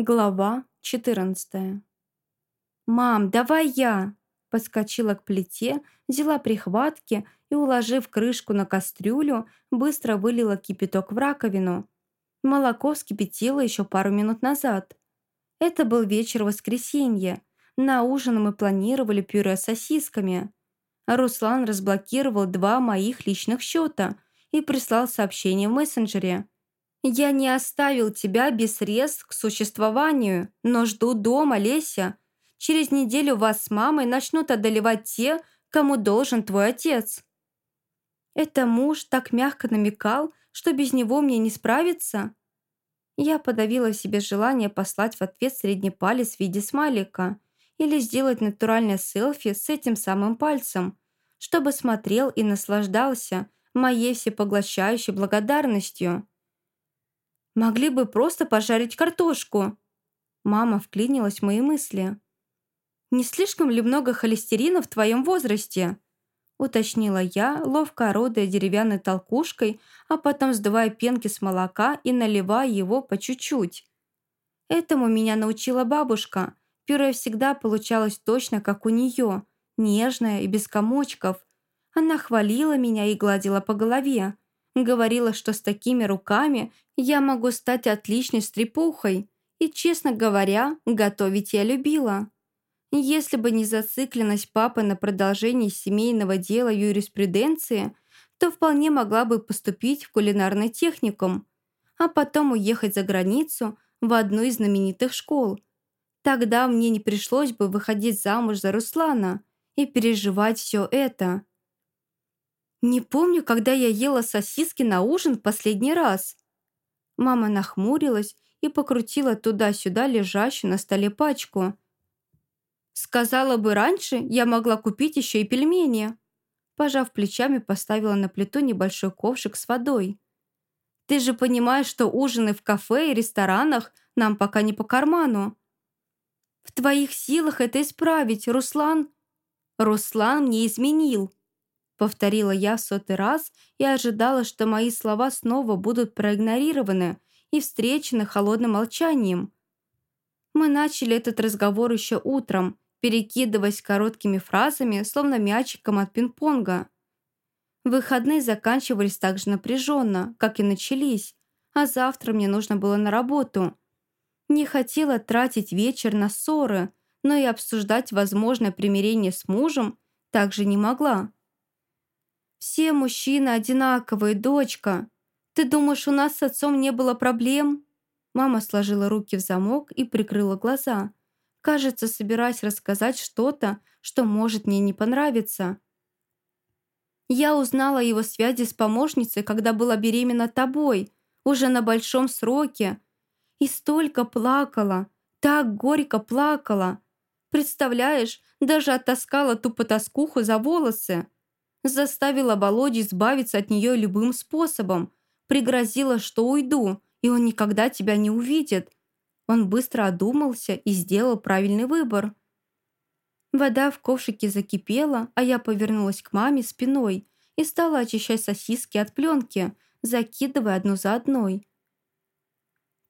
Глава 14 «Мам, давай я!» Подскочила к плите, взяла прихватки и, уложив крышку на кастрюлю, быстро вылила кипяток в раковину. Молоко вскипятило еще пару минут назад. Это был вечер воскресенья. На ужин мы планировали пюре с сосисками. Руслан разблокировал два моих личных счета и прислал сообщение в мессенджере – «Я не оставил тебя без средств к существованию, но жду дома, Леся. Через неделю вас с мамой начнут одолевать те, кому должен твой отец». Это муж так мягко намекал, что без него мне не справиться. Я подавила в себе желание послать в ответ средний палец в виде смайлика или сделать натуральное селфи с этим самым пальцем, чтобы смотрел и наслаждался моей всепоглощающей благодарностью. Могли бы просто пожарить картошку». Мама вклинилась в мои мысли. «Не слишком ли много холестерина в твоем возрасте?» Уточнила я, ловко орудуя деревянной толкушкой, а потом сдувая пенки с молока и наливая его по чуть-чуть. Этому меня научила бабушка. Пюре всегда получалось точно, как у нее, нежное и без комочков. Она хвалила меня и гладила по голове. Говорила, что с такими руками я могу стать отличной стрепухой. И, честно говоря, готовить я любила. Если бы не зацикленность папы на продолжении семейного дела юриспруденции, то вполне могла бы поступить в кулинарный техникум, а потом уехать за границу в одну из знаменитых школ. Тогда мне не пришлось бы выходить замуж за Руслана и переживать все это. Не помню, когда я ела сосиски на ужин последний раз. Мама нахмурилась и покрутила туда-сюда лежащую на столе пачку. Сказала бы раньше, я могла купить еще и пельмени. Пожав плечами, поставила на плиту небольшой ковшик с водой. Ты же понимаешь, что ужины в кафе и ресторанах нам пока не по карману. В твоих силах это исправить, Руслан. Руслан мне изменил. Повторила я в сотый раз и ожидала, что мои слова снова будут проигнорированы и встречены холодным молчанием. Мы начали этот разговор еще утром, перекидываясь короткими фразами, словно мячиком от пинг-понга. Выходные заканчивались так же напряженно, как и начались, а завтра мне нужно было на работу. Не хотела тратить вечер на ссоры, но и обсуждать возможное примирение с мужем также не могла. Все мужчины одинаковые, дочка. Ты думаешь, у нас с отцом не было проблем?» Мама сложила руки в замок и прикрыла глаза. Кажется, собираясь рассказать что-то, что может мне не понравиться. «Я узнала о его связи с помощницей, когда была беременна тобой, уже на большом сроке. И столько плакала, так горько плакала. Представляешь, даже оттаскала ту потаскуху за волосы. Заставила Володю избавиться от нее любым способом. Пригрозила, что уйду, и он никогда тебя не увидит. Он быстро одумался и сделал правильный выбор. Вода в ковшике закипела, а я повернулась к маме спиной и стала очищать сосиски от пленки, закидывая одну за одной.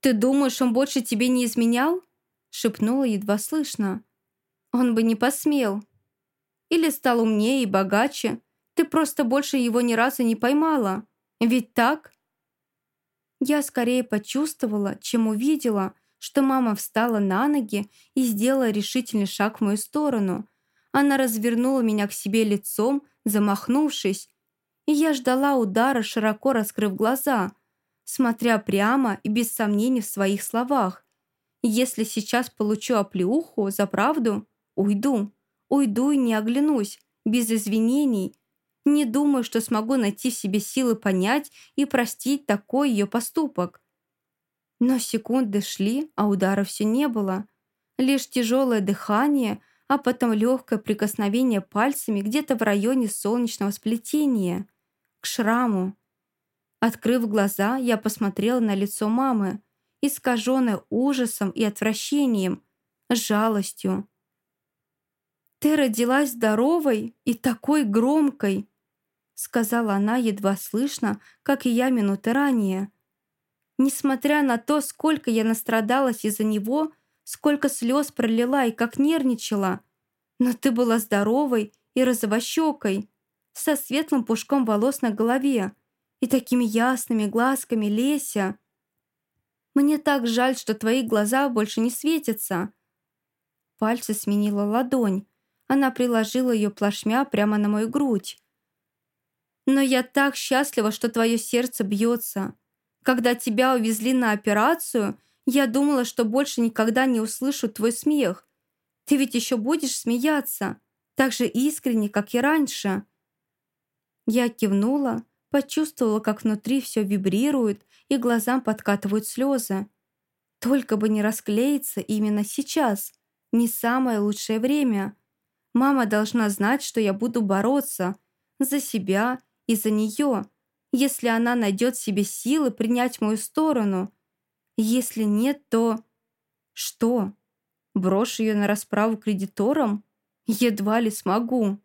«Ты думаешь, он больше тебе не изменял?» шепнула едва слышно. «Он бы не посмел. Или стал умнее и богаче, ты просто больше его ни разу не поймала. Ведь так?» Я скорее почувствовала, чем увидела, что мама встала на ноги и сделала решительный шаг в мою сторону. Она развернула меня к себе лицом, замахнувшись, и я ждала удара, широко раскрыв глаза, смотря прямо и без сомнений в своих словах. Если сейчас получу оплеуху за правду, уйду. Уйду и не оглянусь, без извинений, не думаю, что смогу найти в себе силы понять и простить такой ее поступок. Но секунды шли, а удара все не было. Лишь тяжелое дыхание, а потом легкое прикосновение пальцами где-то в районе солнечного сплетения. К шраму. Открыв глаза, я посмотрела на лицо мамы, искаженное ужасом и отвращением, жалостью. «Ты родилась здоровой и такой громкой!» Сказала она едва слышно, как и я минуты ранее. Несмотря на то, сколько я настрадалась из-за него, сколько слез пролила и как нервничала. Но ты была здоровой и розовощекой, со светлым пушком волос на голове и такими ясными глазками, Леся. Мне так жаль, что твои глаза больше не светятся. Пальцы сменила ладонь. Она приложила ее плашмя прямо на мою грудь. Но я так счастлива, что твое сердце бьется. Когда тебя увезли на операцию, я думала, что больше никогда не услышу твой смех. Ты ведь еще будешь смеяться, так же искренне, как и раньше». Я кивнула, почувствовала, как внутри все вибрирует и глазам подкатывают слезы. Только бы не расклеиться именно сейчас. Не самое лучшее время. Мама должна знать, что я буду бороться. За себя и за нее если она найдет себе силы принять мою сторону. Если нет, то... Что? Брошу ее на расправу кредиторам? Едва ли смогу.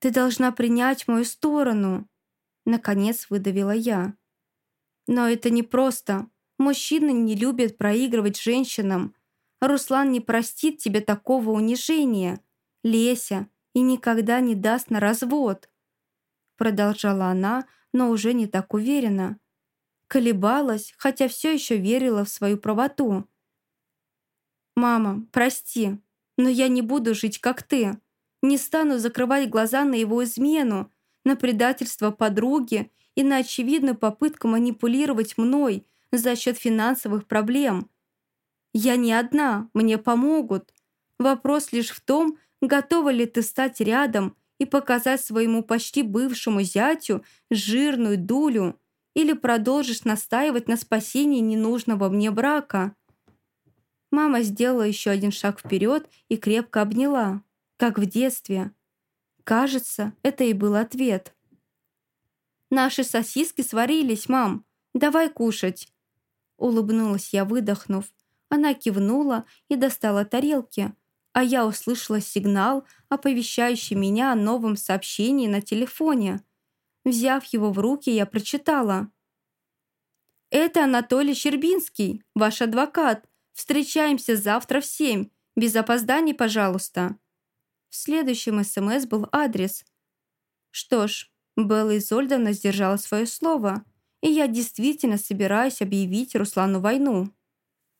Ты должна принять мою сторону. Наконец выдавила я. Но это не просто. Мужчины не любят проигрывать женщинам. Руслан не простит тебе такого унижения. Леся и никогда не даст на развод. Продолжала она, но уже не так уверенно. Колебалась, хотя все еще верила в свою правоту. «Мама, прости, но я не буду жить, как ты. Не стану закрывать глаза на его измену, на предательство подруги и на очевидную попытку манипулировать мной за счет финансовых проблем. Я не одна, мне помогут. Вопрос лишь в том, готова ли ты стать рядом и показать своему почти бывшему зятю жирную дулю или продолжишь настаивать на спасении ненужного мне брака. Мама сделала еще один шаг вперед и крепко обняла, как в детстве. Кажется, это и был ответ. «Наши сосиски сварились, мам. Давай кушать». Улыбнулась я, выдохнув. Она кивнула и достала тарелки – а я услышала сигнал, оповещающий меня о новом сообщении на телефоне. Взяв его в руки, я прочитала. «Это Анатолий Щербинский, ваш адвокат. Встречаемся завтра в семь. Без опозданий, пожалуйста». В следующем СМС был адрес. Что ж, Белла Изольдовна сдержала свое слово, и я действительно собираюсь объявить Руслану войну.